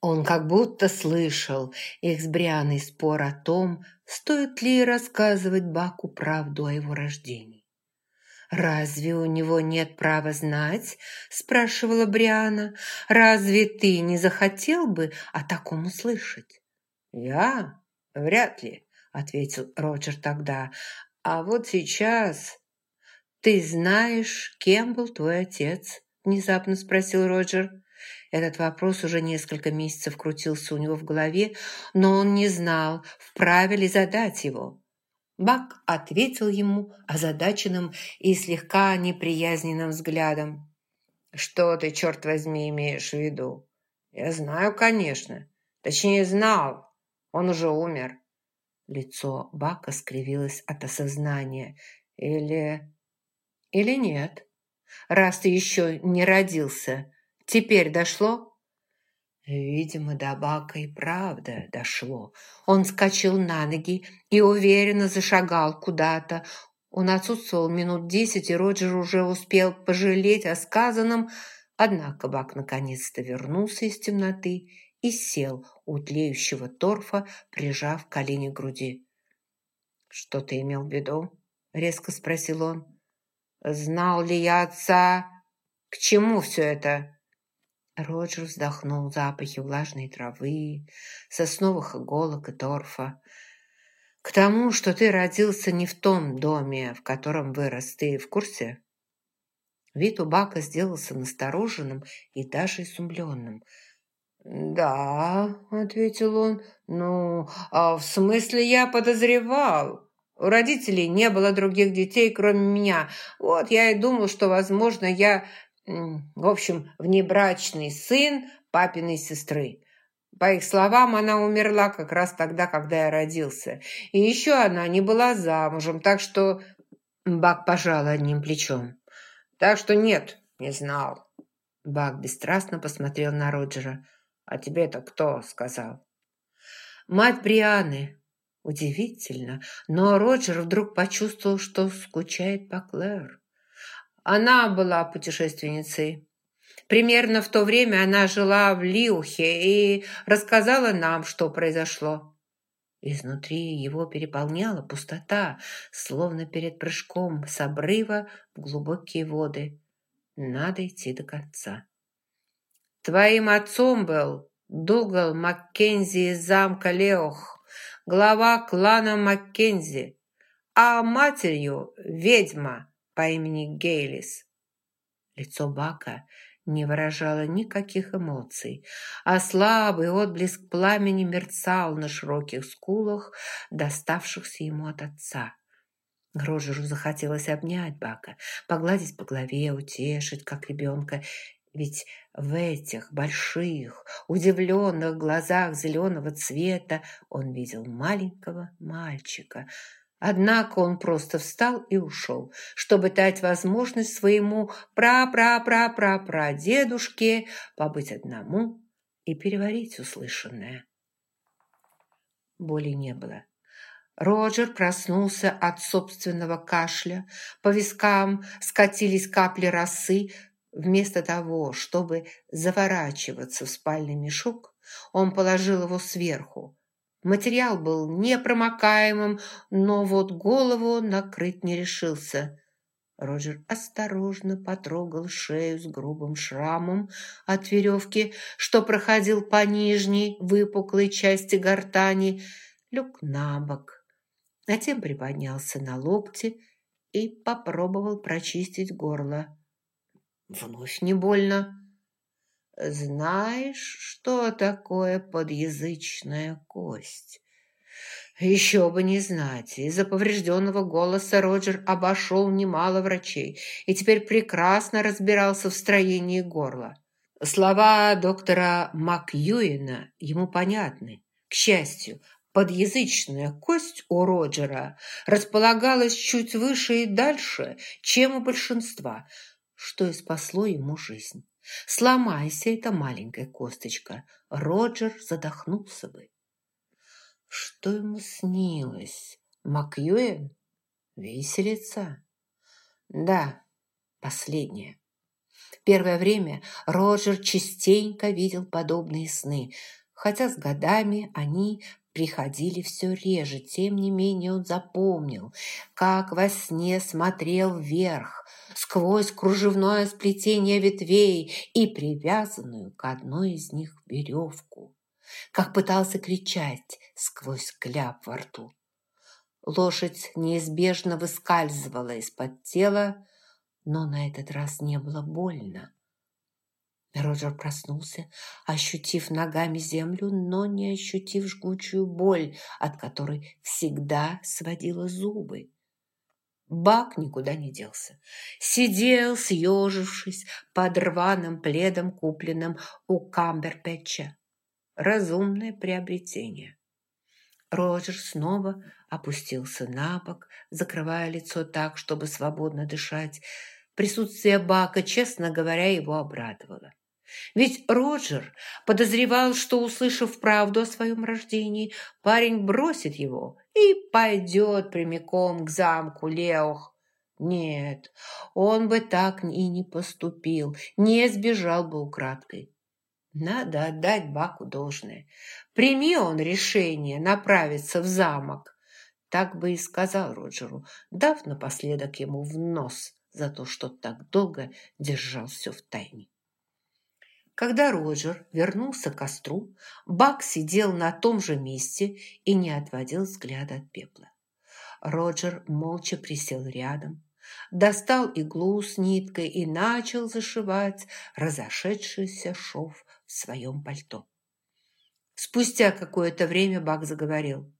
Он как будто слышал их с Брианой спор о том, стоит ли рассказывать Баку правду о его рождении. «Разве у него нет права знать?» – спрашивала Бриана. «Разве ты не захотел бы о таком услышать?» «Я? Вряд ли», – ответил Роджер тогда. «А вот сейчас...» «Ты знаешь, кем был твой отец?» – внезапно спросил Роджер. Этот вопрос уже несколько месяцев крутился у него в голове, но он не знал, вправе ли задать его. Бак ответил ему озадаченным и слегка неприязненным взглядом. «Что ты, черт возьми, имеешь в виду?» «Я знаю, конечно. Точнее, знал. Он уже умер». Лицо Бака скривилось от осознания. «Или... или нет? Раз ты еще не родился, Теперь дошло?» Видимо, до Бака и правда дошло. Он скачал на ноги и уверенно зашагал куда-то. Он отсутствовал минут десять, и Роджер уже успел пожалеть о сказанном, однако Бак наконец-то вернулся из темноты и сел у тлеющего торфа, прижав колени к груди. «Что ты имел в виду?» — резко спросил он. «Знал ли я отца? К чему все это?» Роджер вздохнул запахи влажной травы, сосновых иголок и торфа. «К тому, что ты родился не в том доме, в котором вырос, ты в курсе?» Вид у Бака сделался настороженным и даже изумленным. «Да», — ответил он, — «ну, а в смысле я подозревал. У родителей не было других детей, кроме меня. Вот я и думал, что, возможно, я в общем, внебрачный сын папиной сестры. По их словам, она умерла как раз тогда, когда я родился. И еще она не была замужем, так что... Бак пожал одним плечом. Так что нет, не знал. Бак бесстрастно посмотрел на Роджера. «А тебе это кто сказал?» «Мать Брианы». Удивительно, но Роджер вдруг почувствовал, что скучает по Клэр. Она была путешественницей. Примерно в то время она жила в Лиухе и рассказала нам, что произошло. Изнутри его переполняла пустота, словно перед прыжком с обрыва в глубокие воды. Надо идти до конца. Твоим отцом был Дугал Маккензи из замка Леох, глава клана Маккензи, а матерью – ведьма – по имени Гейлис. Лицо Бака не выражало никаких эмоций, а слабый отблеск пламени мерцал на широких скулах, доставшихся ему от отца. Грожеру захотелось обнять Бака, погладить по голове, утешить, как ребенка, ведь в этих больших, удивленных глазах зеленого цвета он видел маленького мальчика – Однако он просто встал и ушел, чтобы дать возможность своему пра-пра-пра-пра-прадедушке побыть одному и переварить услышанное. Боли не было. Роджер проснулся от собственного кашля. По вискам скатились капли росы. Вместо того, чтобы заворачиваться в спальный мешок, он положил его сверху, Материал был непромокаемым, но вот голову накрыть не решился. Роджер осторожно потрогал шею с грубым шрамом от веревки, что проходил по нижней выпуклой части гортани, люк на бок. Затем приподнялся на локте и попробовал прочистить горло. Вновь не больно. Знаешь, что такое подъязычная кость? Еще бы не знать. Из-за поврежденного голоса Роджер обошел немало врачей и теперь прекрасно разбирался в строении горла. Слова доктора Макьюина ему понятны. К счастью, подъязычная кость у Роджера располагалась чуть выше и дальше, чем у большинства, что и спасло ему жизнь. Сломайся эта маленькая косточка, Роджер задохнулся бы. Что ему снилось? Макьюэн? Виселица? Да, последнее. Первое время Роджер частенько видел подобные сны, хотя с годами они приходили все реже. Тем не менее он запомнил, как во сне смотрел вверх, сквозь кружевное сплетение ветвей и привязанную к одной из них веревку, как пытался кричать сквозь кляп во рту. Лошадь неизбежно выскальзывала из-под тела, но на этот раз не было больно. Роджер проснулся, ощутив ногами землю, но не ощутив жгучую боль, от которой всегда сводила зубы. Бак никуда не делся. Сидел, съежившись под рваным пледом, купленным у Камберпэтча. Разумное приобретение. Роджер снова опустился на бок, закрывая лицо так, чтобы свободно дышать. Присутствие Бака, честно говоря, его обрадовало. Ведь Роджер подозревал, что, услышав правду о своем рождении, парень бросит его и пойдет прямиком к замку Леох. Нет, он бы так и не поступил, не сбежал бы украдкой. Надо отдать Баку должное. Прими он решение направиться в замок. Так бы и сказал Роджеру, дав напоследок ему в нос за то, что так долго держал все в тайне. Когда Роджер вернулся к костру, Бак сидел на том же месте и не отводил взгляда от пепла. Роджер молча присел рядом, достал иглу с ниткой и начал зашивать разошедшийся шов в своем пальто. Спустя какое-то время Бак заговорил.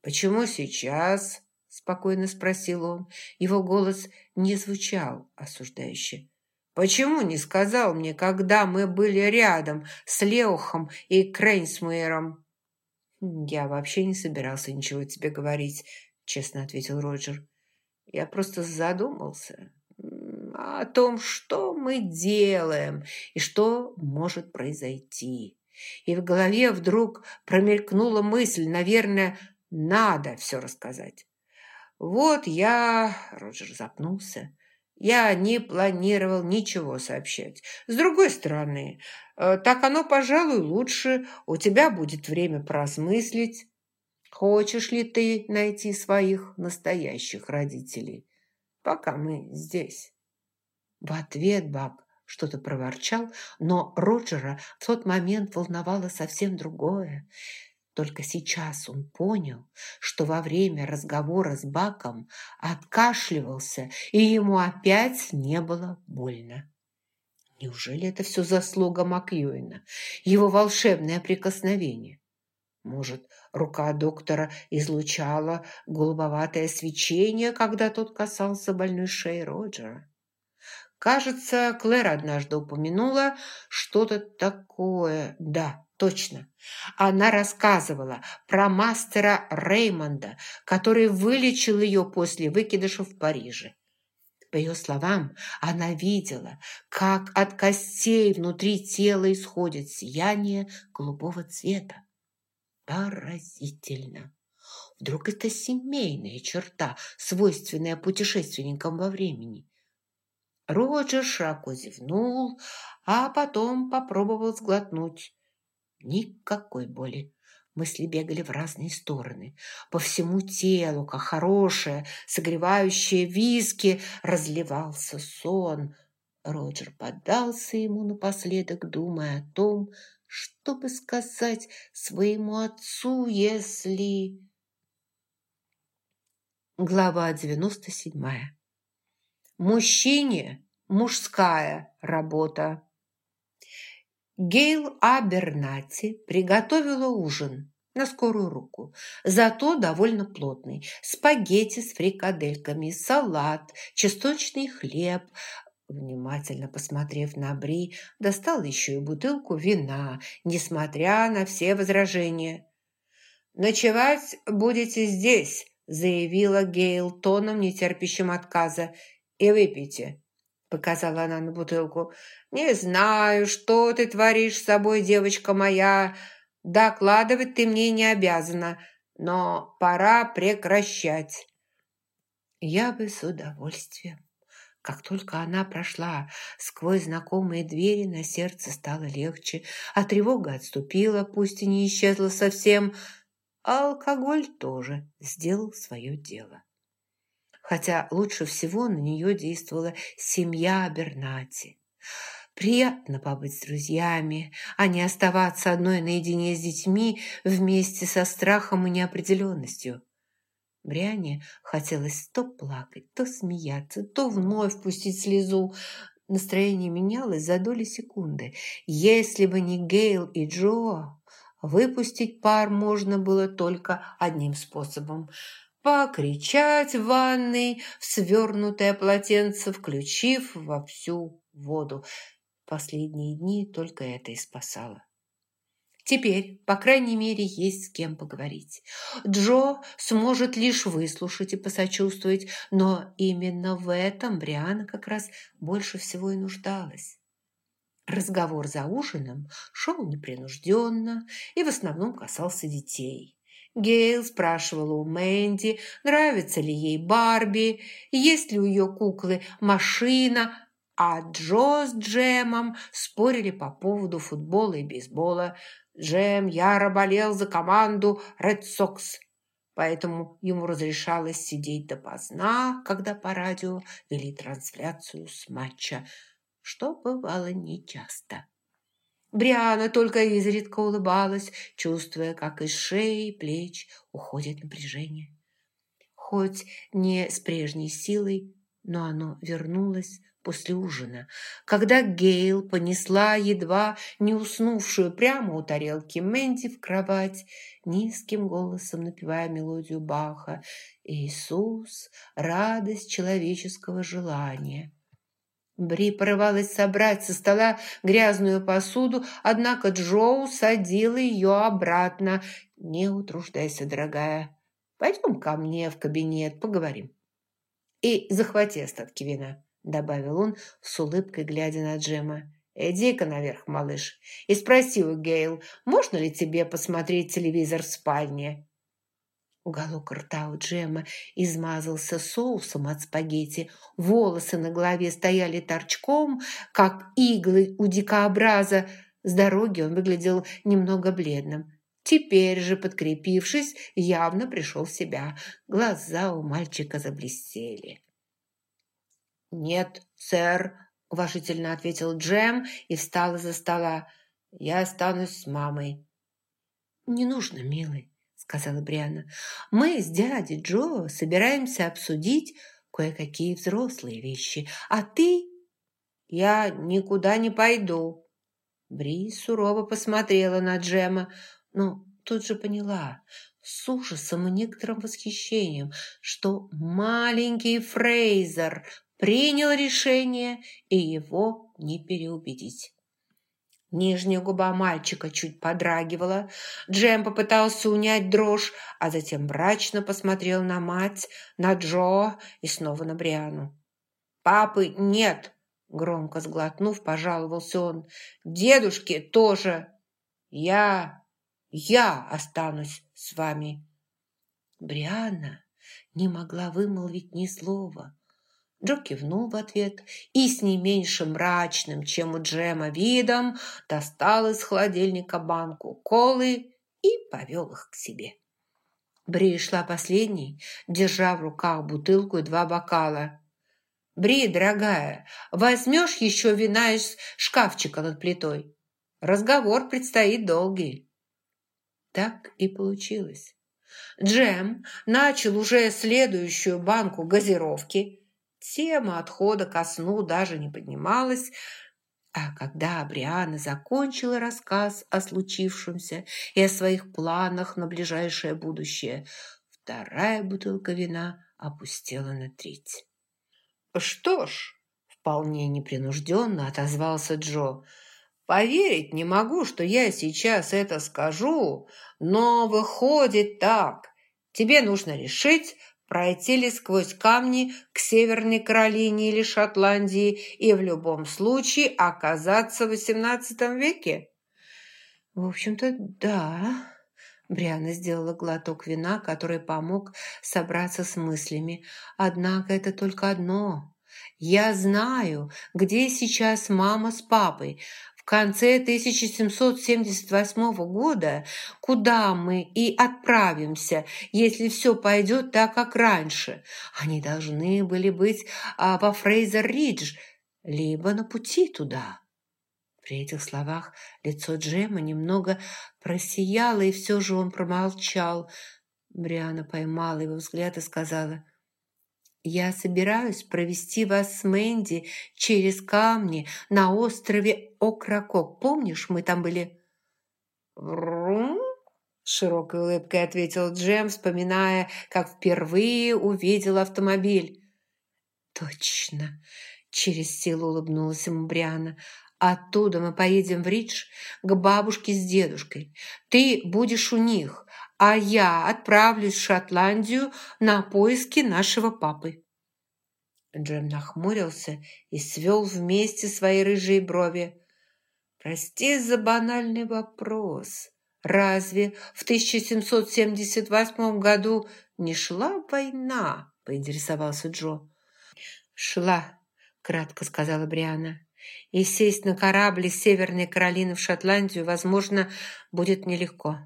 «Почему сейчас?» – спокойно спросил он. Его голос не звучал осуждающе. Почему не сказал мне, когда мы были рядом с Леохом и Крейнсмейером?» «Я вообще не собирался ничего тебе говорить», – честно ответил Роджер. «Я просто задумался о том, что мы делаем и что может произойти. И в голове вдруг промелькнула мысль, наверное, надо все рассказать. Вот я, Роджер запнулся, я не планировал ничего сообщать. С другой стороны, э, так оно, пожалуй, лучше. У тебя будет время поразмыслить. Хочешь ли ты найти своих настоящих родителей, пока мы здесь?» В ответ Бак что-то проворчал, но Роджера в тот момент волновало совсем другое. Только сейчас он понял, что во время разговора с Баком откашливался, и ему опять не было больно. Неужели это все заслуга Макьюина, его волшебное прикосновение? Может, рука доктора излучала голубоватое свечение, когда тот касался больной шеи Роджера? Кажется, Клэр однажды упомянула что-то такое. Да, Точно. Она рассказывала про мастера Реймонда, который вылечил ее после выкидыша в Париже. По ее словам, она видела, как от костей внутри тела исходит сияние голубого цвета. Поразительно. Вдруг это семейная черта, свойственная путешественникам во времени. Роджер широко зевнул, а потом попробовал сглотнуть. Никакой боли. Мысли бегали в разные стороны. По всему телу, как хорошее, согревающее виски, разливался сон. Роджер поддался ему напоследок, думая о том, что бы сказать своему отцу, если... Глава 97. Мужчине мужская работа. Гейл Абернати приготовила ужин на скорую руку, зато довольно плотный. Спагетти с фрикадельками, салат, чесночный хлеб. Внимательно посмотрев на Бри, достал еще и бутылку вина, несмотря на все возражения. «Ночевать будете здесь», заявила Гейл тоном, нетерпящим отказа. «И выпейте. – показала она на бутылку. «Не знаю, что ты творишь с собой, девочка моя. Докладывать ты мне не обязана, но пора прекращать». «Я бы с удовольствием». Как только она прошла сквозь знакомые двери, на сердце стало легче, а тревога отступила, пусть и не исчезла совсем, а алкоголь тоже сделал свое дело. Хотя лучше всего на нее действовала семья Бернати. Приятно побыть с друзьями, а не оставаться одной наедине с детьми вместе со страхом и неопределенностью. Бриане хотелось то плакать, то смеяться, то вновь пустить слезу. Настроение менялось за доли секунды. Если бы не Гейл и Джо, выпустить пар можно было только одним способом – покричать в ванной в свернутое полотенце, включив во всю воду. Последние дни только это и спасало. Теперь, по крайней мере, есть с кем поговорить. Джо сможет лишь выслушать и посочувствовать, но именно в этом Бриана как раз больше всего и нуждалась. Разговор за ужином шел непринужденно и в основном касался детей. Гейл спрашивала у Мэнди, нравится ли ей Барби, есть ли у ее куклы машина, а Джо с Джемом спорили по поводу футбола и бейсбола. Джем яро болел за команду Ред Сокс, поэтому ему разрешалось сидеть допоздна, когда по радио вели трансляцию с матча, что бывало нечасто. Бриана только изредка улыбалась, чувствуя, как из шеи и плеч уходит напряжение. Хоть не с прежней силой, но оно вернулось после ужина, когда Гейл понесла едва не уснувшую прямо у тарелки Мэнди в кровать, низким голосом напевая мелодию Баха «Иисус, радость человеческого желания». Бри порывалась собрать со стола грязную посуду, однако Джоу садила ее обратно. «Не утруждайся, дорогая. Пойдем ко мне в кабинет, поговорим». «И захвати остатки вина» добавил он с улыбкой, глядя на Джема. «Иди-ка наверх, малыш, и спроси у Гейл, можно ли тебе посмотреть телевизор в спальне?» Уголок рта у Джема измазался соусом от спагетти, волосы на голове стояли торчком, как иглы у дикообраза. С дороги он выглядел немного бледным. Теперь же, подкрепившись, явно пришел в себя. Глаза у мальчика заблестели. «Нет, сэр», – уважительно ответил Джем и встал из-за стола. «Я останусь с мамой». «Не нужно, милый», – сказала Бриана. «Мы с дядей Джо собираемся обсудить кое-какие взрослые вещи, а ты...» «Я никуда не пойду». Бри сурово посмотрела на Джема, но тут же поняла с ужасом и некоторым восхищением, что маленький Фрейзер принял решение, и его не переубедить. Нижняя губа мальчика чуть подрагивала. Джем попытался унять дрожь, а затем мрачно посмотрел на мать, на Джо и снова на Бриану. «Папы нет!» – громко сглотнув, пожаловался он. «Дедушки тоже! Я... я останусь с вами!» Бриана не могла вымолвить ни слова. Джо кивнул в ответ и с не меньше мрачным, чем у Джема видом, достал из холодильника банку колы и повел их к себе. Бри шла последней, держа в руках бутылку и два бокала. «Бри, дорогая, возьмешь еще вина из шкафчика над плитой? Разговор предстоит долгий». Так и получилось. Джем начал уже следующую банку газировки – Тема отхода ко сну даже не поднималась, а когда Бриана закончила рассказ о случившемся и о своих планах на ближайшее будущее, вторая бутылка вина опустела на треть. «Что ж», — вполне непринужденно отозвался Джо, «поверить не могу, что я сейчас это скажу, но выходит так. Тебе нужно решить, пройти ли сквозь камни к Северной Каролине или Шотландии и в любом случае оказаться в XVIII веке? В общем-то, да. Бриана сделала глоток вина, который помог собраться с мыслями. Однако это только одно. Я знаю, где сейчас мама с папой. Конце 1778 года, куда мы и отправимся, если все пойдет так, как раньше. Они должны были быть а, по Фрейзер-Ридж, либо на пути туда». При этих словах лицо Джема немного просияло, и все же он промолчал. Бриана поймала его взгляд и сказала, «Я собираюсь провести вас с Мэнди через камни на острове Окракок. Помнишь, мы там были?» «Врум?» С широкой улыбкой ответил Джем, вспоминая, как впервые увидел автомобиль. «Точно!» – через силу улыбнулась ему Бриана. Оттуда мы поедем в Ридж к бабушке с дедушкой. Ты будешь у них, а я отправлюсь в Шотландию на поиски нашего папы». Джем нахмурился и свел вместе свои рыжие брови. «Прости за банальный вопрос. Разве в 1778 году не шла война?» – поинтересовался Джо. «Шла», – кратко сказала Бриана и сесть на корабль из Северной Каролины в Шотландию, возможно, будет нелегко.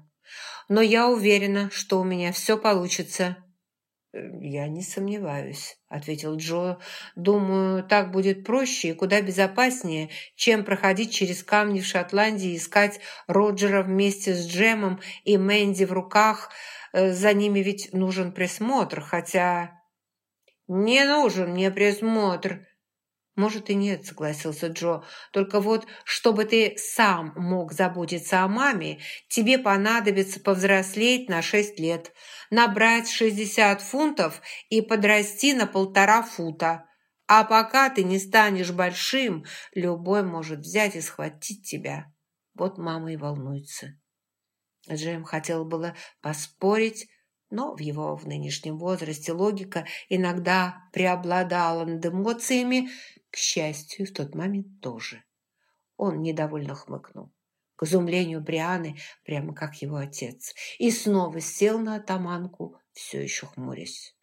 Но я уверена, что у меня все получится». «Я не сомневаюсь», — ответил Джо. «Думаю, так будет проще и куда безопаснее, чем проходить через камни в Шотландии и искать Роджера вместе с Джемом и Мэнди в руках. Э, за ними ведь нужен присмотр, хотя...» «Не нужен мне присмотр», «Может и нет», — согласился Джо. «Только вот, чтобы ты сам мог заботиться о маме, тебе понадобится повзрослеть на шесть лет, набрать шестьдесят фунтов и подрасти на полтора фута. А пока ты не станешь большим, любой может взять и схватить тебя». Вот мама и волнуется. Джем хотел было поспорить, но в его в нынешнем возрасте логика иногда преобладала над эмоциями, к счастью, в тот момент тоже. Он недовольно хмыкнул. К изумлению Брианы, прямо как его отец, и снова сел на атаманку, все еще хмурясь.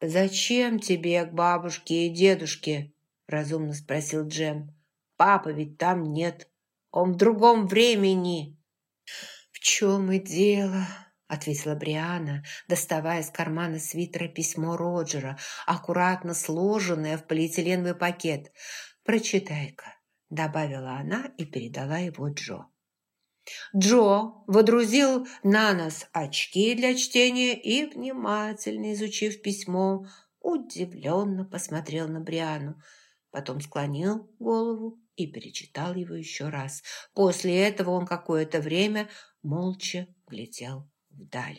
«Зачем тебе к бабушке и дедушке?» – разумно спросил Джем. «Папа ведь там нет. Он в другом времени». «В чем и дело?» Ответила Бриана, доставая из кармана свитера письмо Роджера, аккуратно сложенное в полиэтиленовый пакет. «Прочитай-ка», — добавила она и передала его Джо. Джо водрузил на нос очки для чтения и, внимательно изучив письмо, удивленно посмотрел на Бриану, потом склонил голову и перечитал его еще раз. После этого он какое-то время молча глядел вдаль.